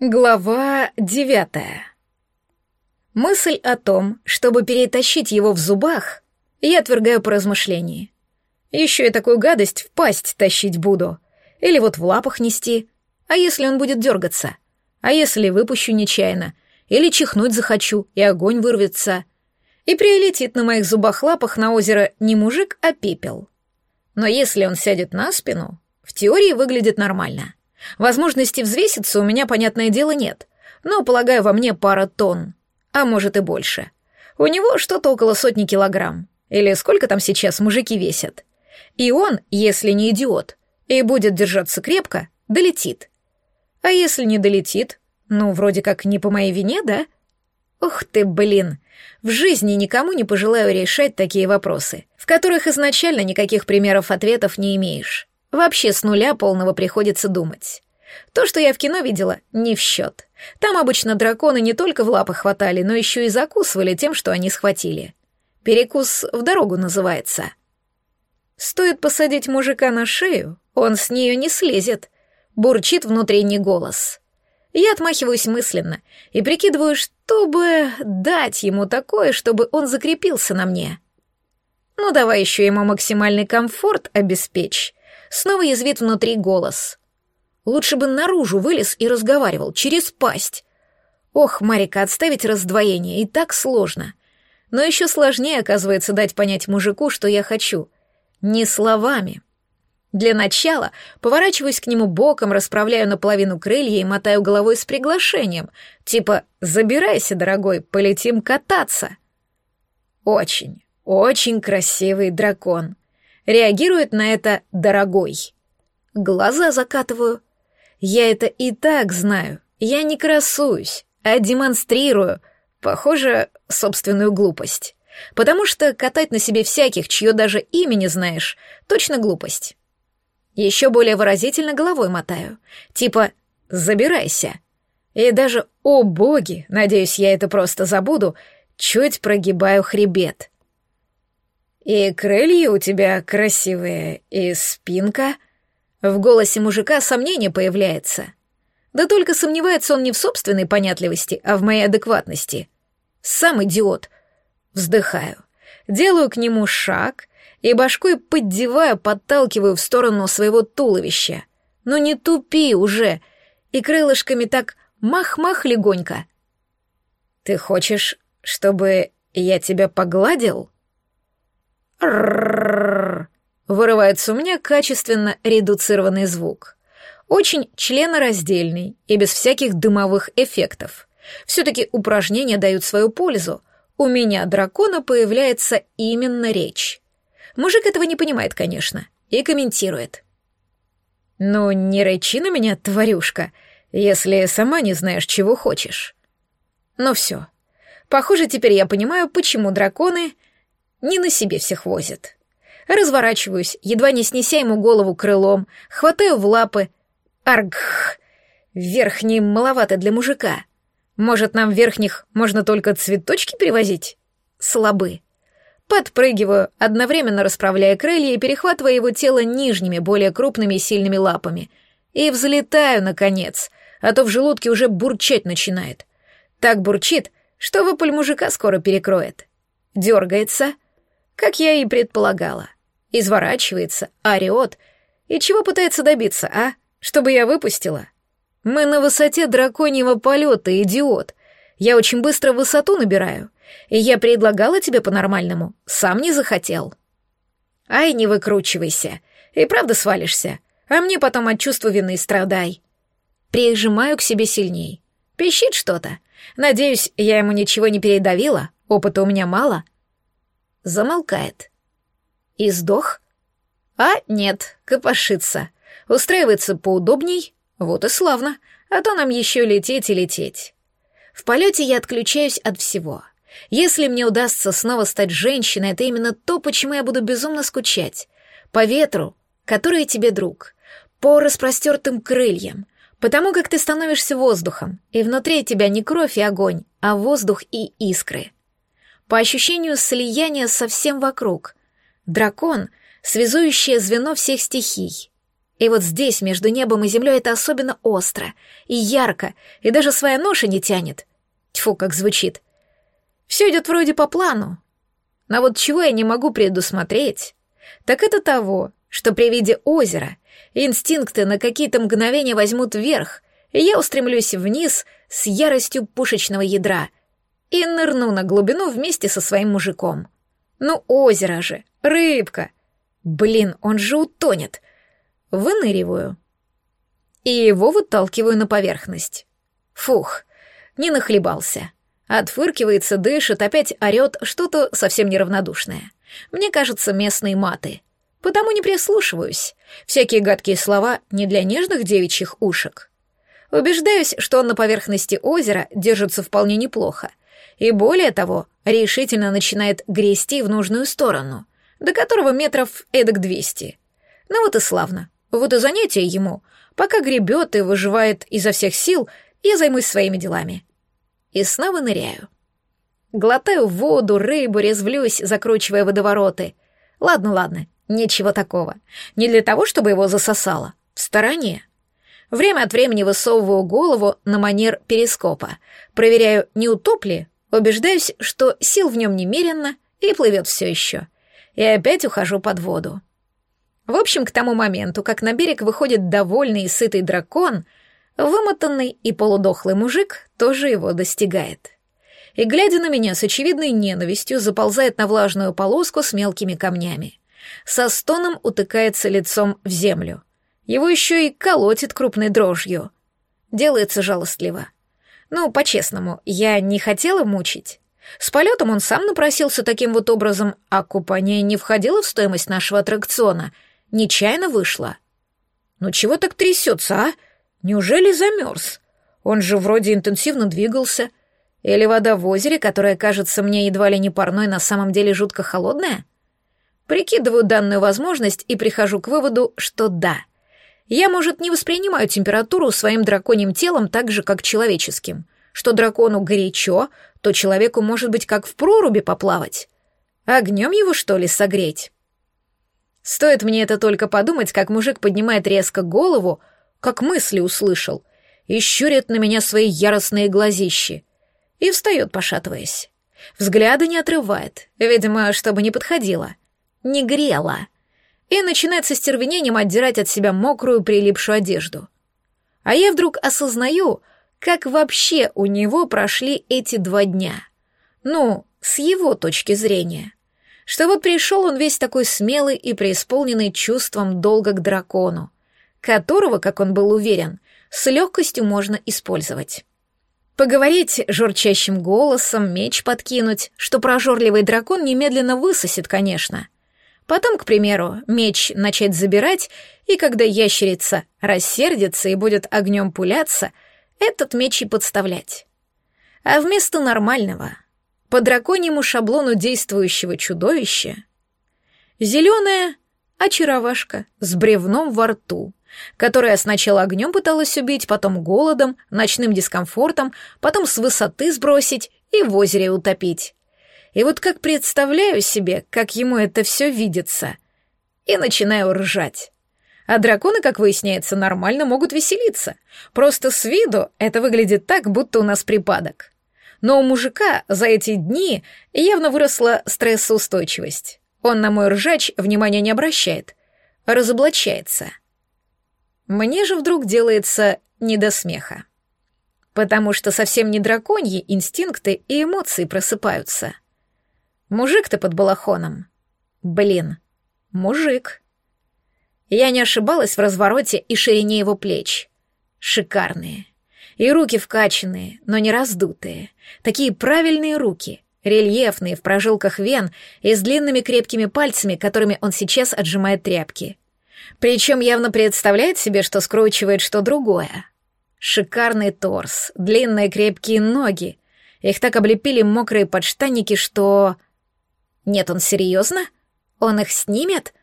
Глава девятая. Мысль о том, чтобы перетащить его в зубах, я отвергаю по размышлении. Еще и такую гадость в пасть тащить буду. Или вот в лапах нести. А если он будет дергаться? А если выпущу нечаянно? Или чихнуть захочу, и огонь вырвется? И прилетит на моих зубах-лапах на озеро не мужик, а пепел. Но если он сядет на спину, в теории выглядит нормально. Возможности взвеситься у меня, понятное дело, нет, но, полагаю, во мне пара тонн, а может и больше. У него что-то около сотни килограмм, или сколько там сейчас мужики весят. И он, если не идиот, и будет держаться крепко, долетит. А если не долетит, ну, вроде как не по моей вине, да? Ух ты, блин, в жизни никому не пожелаю решать такие вопросы, в которых изначально никаких примеров ответов не имеешь. Вообще с нуля полного приходится думать. То, что я в кино видела, не в счет. Там обычно драконы не только в лапы хватали, но еще и закусывали тем, что они схватили. Перекус в дорогу называется. Стоит посадить мужика на шею, он с нее не слезет. Бурчит внутренний голос. Я отмахиваюсь мысленно и прикидываю, чтобы дать ему такое, чтобы он закрепился на мне. Ну давай еще ему максимальный комфорт обеспечь, Снова язвит внутри голос. Лучше бы наружу вылез и разговаривал, через пасть. Ох, Марика, отставить раздвоение, и так сложно. Но еще сложнее, оказывается, дать понять мужику, что я хочу. Не словами. Для начала поворачиваюсь к нему боком, расправляю наполовину крылья и мотаю головой с приглашением. Типа «Забирайся, дорогой, полетим кататься». Очень, очень красивый дракон реагирует на это «дорогой». Глаза закатываю. Я это и так знаю. Я не красуюсь, а демонстрирую, похоже, собственную глупость. Потому что катать на себе всяких, чье даже имя не знаешь, точно глупость. Еще более выразительно головой мотаю. Типа «забирайся». И даже «о боги», надеюсь, я это просто забуду, чуть прогибаю хребет. «И крылья у тебя красивые, и спинка». В голосе мужика сомнение появляется. Да только сомневается он не в собственной понятливости, а в моей адекватности. Сам идиот. Вздыхаю. Делаю к нему шаг и башкой поддеваю, подталкиваю в сторону своего туловища. Но не тупи уже. И крылышками так мах-мах легонько. «Ты хочешь, чтобы я тебя погладил?» Вырывается у меня качественно редуцированный звук. Очень членораздельный и без всяких дымовых эффектов. Все-таки упражнения дают свою пользу. У меня, дракона, появляется именно речь. Мужик этого не понимает, конечно, и комментирует. «Ну, не рычи на меня, тварюшка, если сама не знаешь, чего хочешь». Ну все. Похоже, теперь я понимаю, почему драконы не на себе всех возит. Разворачиваюсь, едва не снеся ему голову крылом, хватаю в лапы. Аргх! Верхний маловато для мужика. Может, нам верхних можно только цветочки привозить? Слабы. Подпрыгиваю, одновременно расправляя крылья и перехватывая его тело нижними, более крупными и сильными лапами. И взлетаю, наконец, а то в желудке уже бурчать начинает. Так бурчит, что вопль мужика скоро перекроет. Дергается — как я и предполагала. Изворачивается, орёт. И чего пытается добиться, а? Чтобы я выпустила? Мы на высоте драконьего полета, идиот. Я очень быстро высоту набираю. И я предлагала тебе по-нормальному. Сам не захотел. Ай, не выкручивайся. И правда свалишься. А мне потом от чувства вины страдай. Прижимаю к себе сильней. Пищит что-то. Надеюсь, я ему ничего не передавила. Опыта у меня мало — замолкает. И сдох? А нет, копошится. Устраивается поудобней, вот и славно, а то нам еще лететь и лететь. В полете я отключаюсь от всего. Если мне удастся снова стать женщиной, это именно то, почему я буду безумно скучать. По ветру, который тебе друг, по распростертым крыльям, потому как ты становишься воздухом, и внутри тебя не кровь и огонь, а воздух и искры по ощущению слияния со всем вокруг. Дракон — связующее звено всех стихий. И вот здесь, между небом и землей, это особенно остро и ярко, и даже своя ноша не тянет. Тьфу, как звучит. Все идет вроде по плану. Но вот чего я не могу предусмотреть, так это того, что при виде озера инстинкты на какие-то мгновения возьмут вверх, и я устремлюсь вниз с яростью пушечного ядра и нырну на глубину вместе со своим мужиком. Ну, озеро же, рыбка. Блин, он же утонет. Выныриваю. И его выталкиваю на поверхность. Фух, не нахлебался. Отфыркивается, дышит, опять орёт что-то совсем неравнодушное. Мне кажется, местные маты. Потому не прислушиваюсь. Всякие гадкие слова не для нежных девичьих ушек. Убеждаюсь, что он на поверхности озера держится вполне неплохо. И более того, решительно начинает грести в нужную сторону, до которого метров эдак двести. Ну вот и славно. Вот и занятие ему. Пока гребет и выживает изо всех сил, я займусь своими делами. И снова ныряю. Глотаю воду, рыбу, резвлюсь, закручивая водовороты. Ладно, ладно, ничего такого. Не для того, чтобы его засосало. В стороне. Время от времени высовываю голову на манер перископа. Проверяю, не утоп ли, убеждаюсь, что сил в нем немерено и плывет все еще. И опять ухожу под воду. В общем, к тому моменту, как на берег выходит довольный и сытый дракон, вымотанный и полудохлый мужик тоже его достигает. И, глядя на меня с очевидной ненавистью, заползает на влажную полоску с мелкими камнями. Со стоном утыкается лицом в землю. Его еще и колотит крупной дрожью. Делается жалостливо. Ну, по-честному, я не хотела мучить. С полетом он сам напросился таким вот образом, а купание не входило в стоимость нашего аттракциона — Нечаянно вышло. Ну чего так трясется, а? Неужели замерз? Он же вроде интенсивно двигался. Или вода в озере, которая кажется мне едва ли не парной, на самом деле жутко холодная? Прикидываю данную возможность и прихожу к выводу, что да. Я, может, не воспринимаю температуру своим драконьим телом так же, как человеческим. Что дракону горячо, то человеку может быть как в проруби поплавать. Огнем его, что ли, согреть? Стоит мне это только подумать, как мужик поднимает резко голову, как мысли услышал, и щурит на меня свои яростные глазищи. И встает, пошатываясь. Взгляда не отрывает, видимо, чтобы не подходило. Не грело. И начинает со стервенением отдирать от себя мокрую прилипшую одежду. А я вдруг осознаю, как вообще у него прошли эти два дня. Ну, с его точки зрения что вот пришел он весь такой смелый и преисполненный чувством долга к дракону, которого, как он был уверен, с легкостью можно использовать. Поговорить журчащим голосом, меч подкинуть, что прожорливый дракон немедленно высосет, конечно. Потом, к примеру, меч начать забирать, и когда ящерица рассердится и будет огнем пуляться, этот меч и подставлять. А вместо нормального, по драконьему шаблону действующего чудовища, зеленая очаровашка с бревном во рту, которая сначала огнем пыталась убить, потом голодом, ночным дискомфортом, потом с высоты сбросить и в озере утопить. И вот как представляю себе, как ему это все видится, и начинаю ржать. А драконы, как выясняется, нормально могут веселиться. Просто с виду это выглядит так, будто у нас припадок но у мужика за эти дни явно выросла стрессоустойчивость. Он на мой ржач внимания не обращает, разоблачается. Мне же вдруг делается не до смеха. Потому что совсем не драконьи инстинкты и эмоции просыпаются. Мужик-то под балахоном. Блин, мужик. Я не ошибалась в развороте и ширине его плеч. Шикарные. И руки вкачанные, но не раздутые. Такие правильные руки, рельефные в прожилках вен и с длинными крепкими пальцами, которыми он сейчас отжимает тряпки. Причем явно представляет себе, что скручивает что другое. Шикарный торс, длинные крепкие ноги. Их так облепили мокрые подштанники, что... Нет, он серьезно? Он их снимет?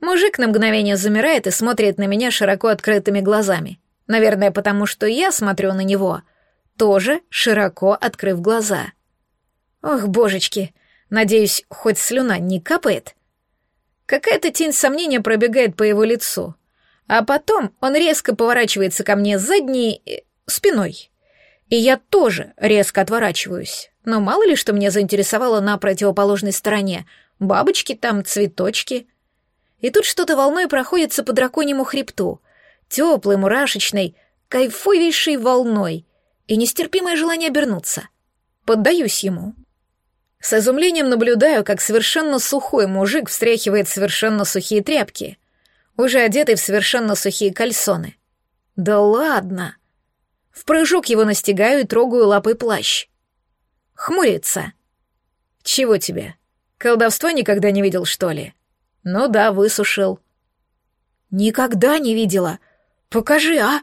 Мужик на мгновение замирает и смотрит на меня широко открытыми глазами. Наверное, потому что я смотрю на него, тоже широко открыв глаза. Ох, божечки, надеюсь, хоть слюна не капает? Какая-то тень сомнения пробегает по его лицу. А потом он резко поворачивается ко мне задней... Э, спиной. И я тоже резко отворачиваюсь. Но мало ли что меня заинтересовало на противоположной стороне. Бабочки там, цветочки. И тут что-то волной проходится по драконьему хребту. Теплой, мурашечной, кайфовейшей волной. И нестерпимое желание обернуться. Поддаюсь ему. С изумлением наблюдаю, как совершенно сухой мужик встряхивает совершенно сухие тряпки, уже одетый в совершенно сухие кальсоны. Да ладно! В прыжок его настигаю и трогаю лапой плащ. Хмурится. Чего тебе? Колдовства никогда не видел, что ли? Ну да, высушил. Никогда не видела. Покажи, а?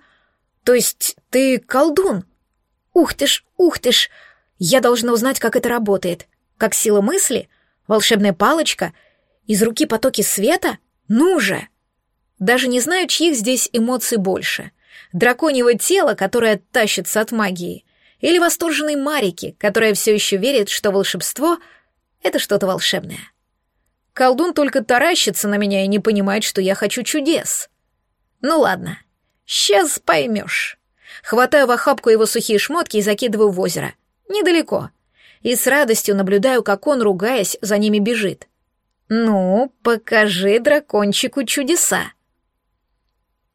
То есть ты колдун? Ух ты ж, ух ты ж! Я должна узнать, как это работает. Как сила мысли? Волшебная палочка? Из руки потоки света? Ну же! Даже не знаю, чьих здесь эмоций больше. Драконьего тела, которое тащится от магии, или восторженной Марики, которая все еще верит, что волшебство — это что-то волшебное. Колдун только таращится на меня и не понимает, что я хочу чудес. Ну ладно, сейчас поймешь. Хватаю в охапку его сухие шмотки и закидываю в озеро. Недалеко — и с радостью наблюдаю, как он, ругаясь, за ними бежит. «Ну, покажи дракончику чудеса!»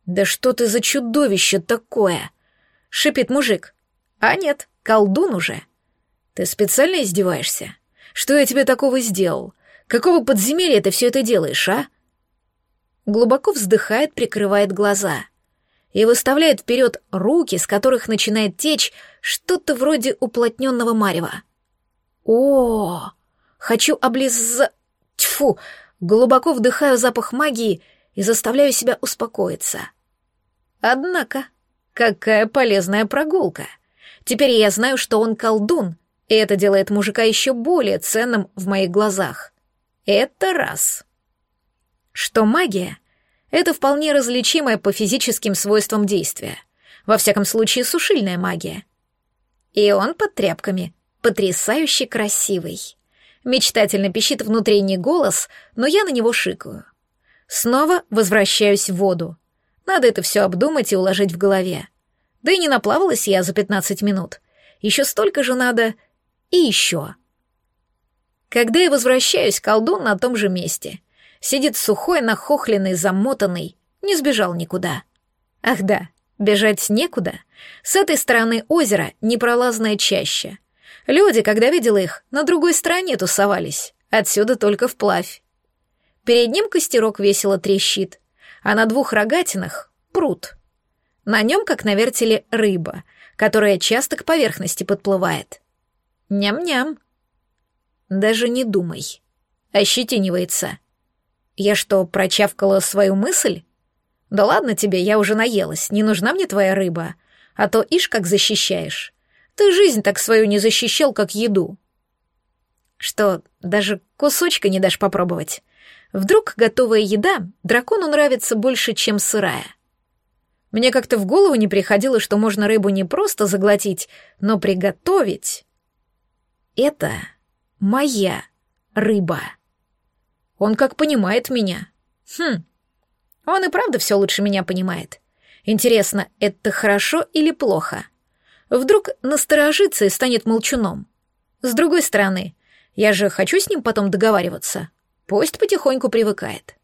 «Да что ты за чудовище такое?» — шипит мужик. «А нет, колдун уже. Ты специально издеваешься? Что я тебе такого сделал? Какого подземелья ты все это делаешь, а?» Глубоко вздыхает, прикрывает глаза и выставляет вперед руки, с которых начинает течь что-то вроде уплотненного марева. О, хочу облиз... Тьфу, глубоко вдыхаю запах магии и заставляю себя успокоиться. Однако, какая полезная прогулка. Теперь я знаю, что он колдун, и это делает мужика еще более ценным в моих глазах. Это раз. Что магия — это вполне различимое по физическим свойствам действия. Во всяком случае, сушильная магия. И он под тряпками — потрясающе красивый. Мечтательно пищит внутренний голос, но я на него шикаю. Снова возвращаюсь в воду. Надо это все обдумать и уложить в голове. Да и не наплавалась я за 15 минут. Еще столько же надо и еще. Когда я возвращаюсь, колдун на том же месте. Сидит сухой, нахохленный, замотанный, не сбежал никуда. Ах да, бежать некуда. С этой стороны озера непролазная чаща. Люди, когда видела их, на другой стороне тусовались, отсюда только вплавь. Перед ним костерок весело трещит, а на двух рогатинах — пруд. На нем, как на вертеле, рыба, которая часто к поверхности подплывает. Ням-ням. Даже не думай. Ощетинивается. Я что, прочавкала свою мысль? Да ладно тебе, я уже наелась, не нужна мне твоя рыба, а то ишь как защищаешь. Ты жизнь так свою не защищал, как еду. Что, даже кусочка не дашь попробовать? Вдруг готовая еда дракону нравится больше, чем сырая? Мне как-то в голову не приходило, что можно рыбу не просто заглотить, но приготовить. Это моя рыба. Он как понимает меня. Хм, он и правда все лучше меня понимает. Интересно, это хорошо или плохо? — Вдруг насторожится и станет молчуном. С другой стороны, я же хочу с ним потом договариваться. Пусть потихоньку привыкает.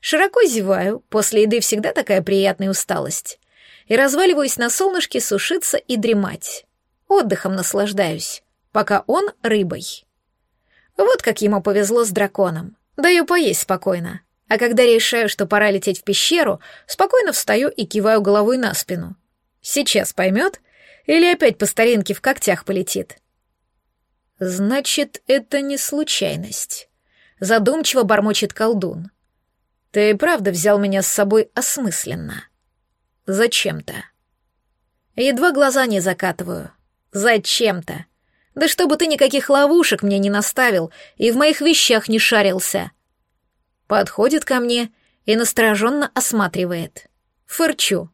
Широко зеваю, после еды всегда такая приятная усталость. И разваливаюсь на солнышке сушиться и дремать. Отдыхом наслаждаюсь, пока он рыбой. Вот как ему повезло с драконом. Даю поесть спокойно. А когда решаю, что пора лететь в пещеру, спокойно встаю и киваю головой на спину. Сейчас поймет или опять по старинке в когтях полетит? Значит, это не случайность. Задумчиво бормочет колдун. Ты правда взял меня с собой осмысленно. Зачем-то. Едва глаза не закатываю. Зачем-то. Да чтобы ты никаких ловушек мне не наставил и в моих вещах не шарился. Подходит ко мне и настороженно осматривает. Фырчу.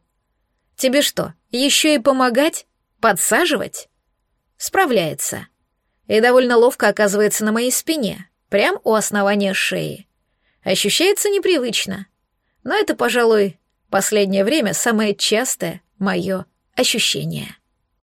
Тебе что, еще и помогать? Подсаживать? Справляется. И довольно ловко оказывается на моей спине, прям у основания шеи. Ощущается непривычно. Но это, пожалуй, Последнее время самое частое мое ощущение.